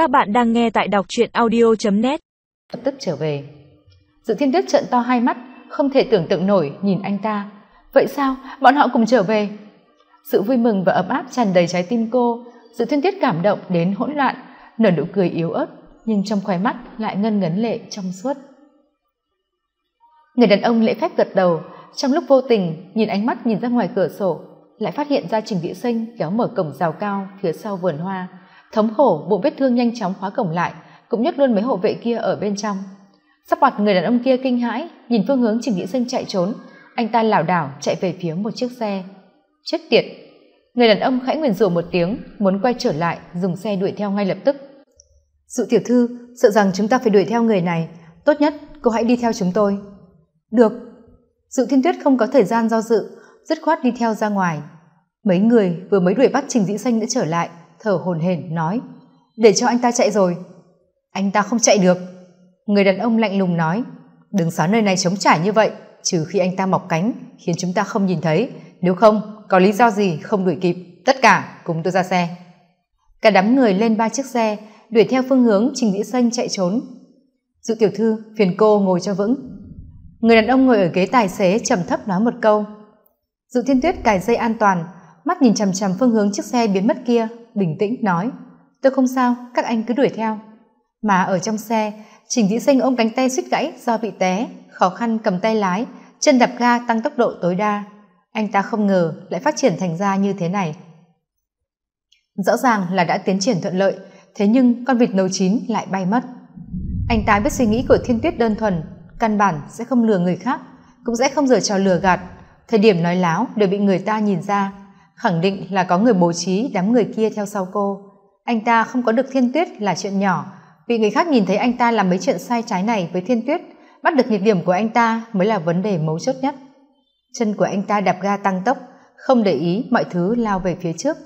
Các bạn đang nghe tại đọc truyện audio.net Lập tức trở về. Dự thiên đức trận to hai mắt, không thể tưởng tượng nổi nhìn anh ta. Vậy sao? Bọn họ cùng trở về. Sự vui mừng và ấm áp tràn đầy trái tim cô. Dự thiên tiết cảm động đến hỗn loạn, nở nụ cười yếu ớt, nhưng trong khóe mắt lại ngân ngấn lệ trong suốt. Người đàn ông lễ phép gật đầu, trong lúc vô tình nhìn ánh mắt nhìn ra ngoài cửa sổ, lại phát hiện ra Trình Vĩ Sinh kéo mở cổng rào cao phía sau vườn hoa. Thống khổ, bộ vết thương nhanh chóng khóa cổng lại, cũng nhấc luôn mấy hộ vệ kia ở bên trong. Sắp mặt người đàn ông kia kinh hãi, nhìn phương hướng Trình nghĩa Sinh chạy trốn, anh ta lảo đảo chạy về phía một chiếc xe. Chết tiệt! Người đàn ông khẽ nguyền rủa một tiếng, muốn quay trở lại, dùng xe đuổi theo ngay lập tức. Dụ tiểu thư, sợ rằng chúng ta phải đuổi theo người này, tốt nhất cô hãy đi theo chúng tôi. Được. Dụ thiên tuyết không có thời gian do dự, dứt khoát đi theo ra ngoài mấy người vừa mới đuổi bắt trình dĩ xanh đã trở lại thở hồn hển, nói, để cho anh ta chạy rồi. Anh ta không chạy được. Người đàn ông lạnh lùng nói đừng xóa nơi này chống trả như vậy, trừ khi anh ta mọc cánh, khiến chúng ta không nhìn thấy. Nếu không, có lý do gì không đuổi kịp, tất cả cùng tôi ra xe. Cả đám người lên ba chiếc xe, đuổi theo phương hướng trình dĩ xanh chạy trốn. Dụ tiểu thư, phiền cô ngồi cho vững. Người đàn ông ngồi ở ghế tài xế trầm thấp nói một câu. Dụ thiên tuyết cài dây an toàn, mắt nhìn chằm chằm phương hướng chiếc xe biến mất kia bình tĩnh nói, tôi không sao, các anh cứ đuổi theo. Mà ở trong xe, trình dĩ sinh ôm cánh tay suýt gãy do bị té, khó khăn cầm tay lái, chân đạp ga tăng tốc độ tối đa. Anh ta không ngờ lại phát triển thành ra như thế này. Rõ ràng là đã tiến triển thuận lợi, thế nhưng con vịt nấu chín lại bay mất. Anh ta biết suy nghĩ của thiên tuyết đơn thuần, căn bản sẽ không lừa người khác, cũng sẽ không giờ trò lừa gạt. Thời điểm nói láo đều bị người ta nhìn ra khẳng định là có người bố trí đám người kia theo sau cô. Anh ta không có được thiên tuyết là chuyện nhỏ. Vì người khác nhìn thấy anh ta làm mấy chuyện sai trái này với thiên tuyết, bắt được nhược điểm của anh ta mới là vấn đề mấu chốt nhất. Chân của anh ta đạp ga tăng tốc, không để ý mọi thứ lao về phía trước.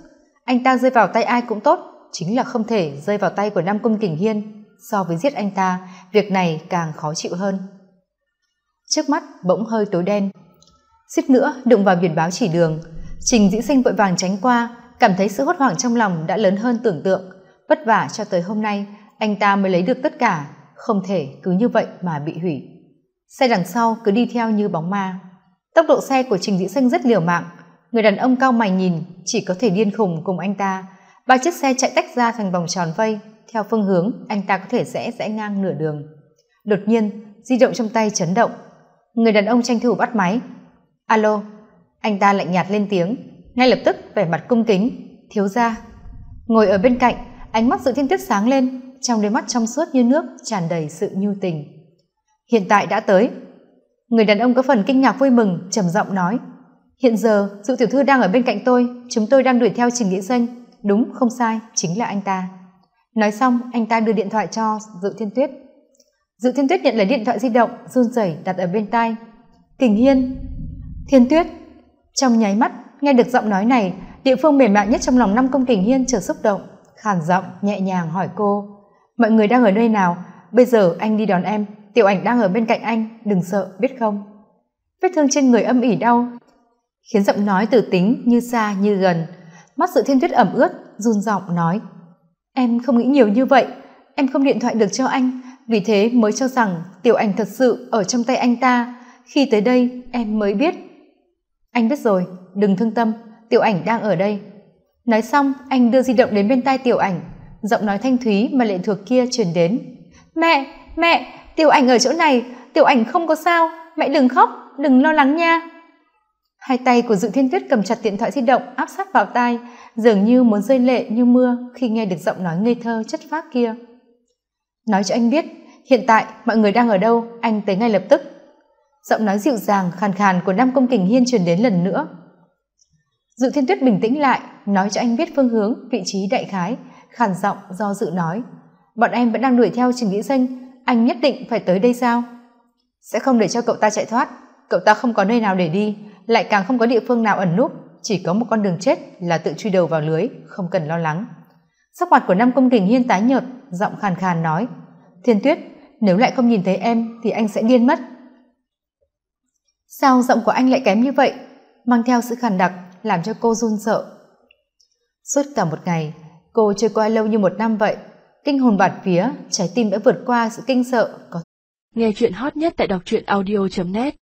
Anh ta rơi vào tay ai cũng tốt, chính là không thể rơi vào tay của nam cung kình hiên. So với giết anh ta, việc này càng khó chịu hơn. Trước mắt bỗng hơi tối đen. Suýt nữa đụng vào biển báo chỉ đường trình dĩ sinh vội vàng tránh qua, cảm thấy sự hốt hoảng trong lòng đã lớn hơn tưởng tượng. Vất vả cho tới hôm nay, anh ta mới lấy được tất cả, không thể cứ như vậy mà bị hủy. Xe đằng sau cứ đi theo như bóng ma. Tốc độ xe của trình dĩ sinh rất liều mạng. Người đàn ông cao mày nhìn, chỉ có thể điên khùng cùng anh ta. Ba chiếc xe chạy tách ra thành vòng tròn vây. Theo phương hướng, anh ta có thể rẽ rẽ ngang nửa đường. Đột nhiên, di động trong tay chấn động. Người đàn ông tranh thủ bắt máy. Alo anh ta lạnh nhạt lên tiếng, ngay lập tức vẻ mặt cung kính. Thiếu ra ngồi ở bên cạnh, ánh mắt dự thiên tuyết sáng lên, trong đôi mắt trong suốt như nước tràn đầy sự nhu tình. Hiện tại đã tới. Người đàn ông có phần kinh ngạc vui mừng, trầm giọng nói, hiện giờ dự tiểu thư đang ở bên cạnh tôi, chúng tôi đang đuổi theo trình nghĩa danh đúng, không sai, chính là anh ta. Nói xong, anh ta đưa điện thoại cho dự thiên tuyết. Dự thiên tuyết nhận lấy điện thoại di động, run rẩy đặt ở bên tai. Kình hiên, thiên tuyết trong nháy mắt, nghe được giọng nói này, địa phương mềm mại nhất trong lòng năm công kình hiên trở xúc động, khàn giọng nhẹ nhàng hỏi cô, mọi người đang ở nơi nào? Bây giờ anh đi đón em. Tiểu ảnh đang ở bên cạnh anh, đừng sợ, biết không? Vết thương trên người âm ỉ đau, khiến giọng nói từ tính như xa như gần, mắt sự thiên tuyết ẩm ướt, run giọng nói, em không nghĩ nhiều như vậy. Em không điện thoại được cho anh. Vì thế mới cho rằng tiểu ảnh thật sự ở trong tay anh ta. Khi tới đây, em mới biết anh biết rồi, đừng thương tâm, tiểu ảnh đang ở đây. Nói xong, anh đưa di động đến bên tai tiểu ảnh, giọng nói thanh thúy mà lệ thuộc kia truyền đến. Mẹ mẹ, tiểu ảnh ở chỗ này, tiểu ảnh không có sao, mẹ đừng khóc, đừng lo lắng nha. Hai tay của dự thiên tuyết cầm chặt điện thoại di động, áp sát vào tai, dường như muốn rơi lệ như mưa khi nghe được giọng nói ngây thơ chất phác kia. Nói cho anh biết, hiện tại mọi người đang ở đâu, anh tới ngay lập tức giọng nói dịu dàng, khàn khàn của nam công kình hiên truyền đến lần nữa. Dự thiên tuyết bình tĩnh lại, nói cho anh biết phương hướng, vị trí đại khái. Khàn giọng, do dự nói, bọn em vẫn đang đuổi theo trình nghĩa danh, anh nhất định phải tới đây sao? Sẽ không để cho cậu ta chạy thoát, cậu ta không có nơi nào để đi, lại càng không có địa phương nào ẩn núp, chỉ có một con đường chết là tự truy đầu vào lưới, không cần lo lắng. Sắc mặt của nam công kình hiên tái nhợt, giọng khàn khàn nói, thiên tuyết, nếu lại không nhìn thấy em thì anh sẽ điên mất sao giọng của anh lại kém như vậy? Mang theo sự khàn đặc, làm cho cô run sợ. Suốt cả một ngày, cô trôi qua lâu như một năm vậy. Kinh hồn bạt vía, trái tim đã vượt qua sự kinh sợ có nghe chuyện hot nhất tại đọc truyện audio net.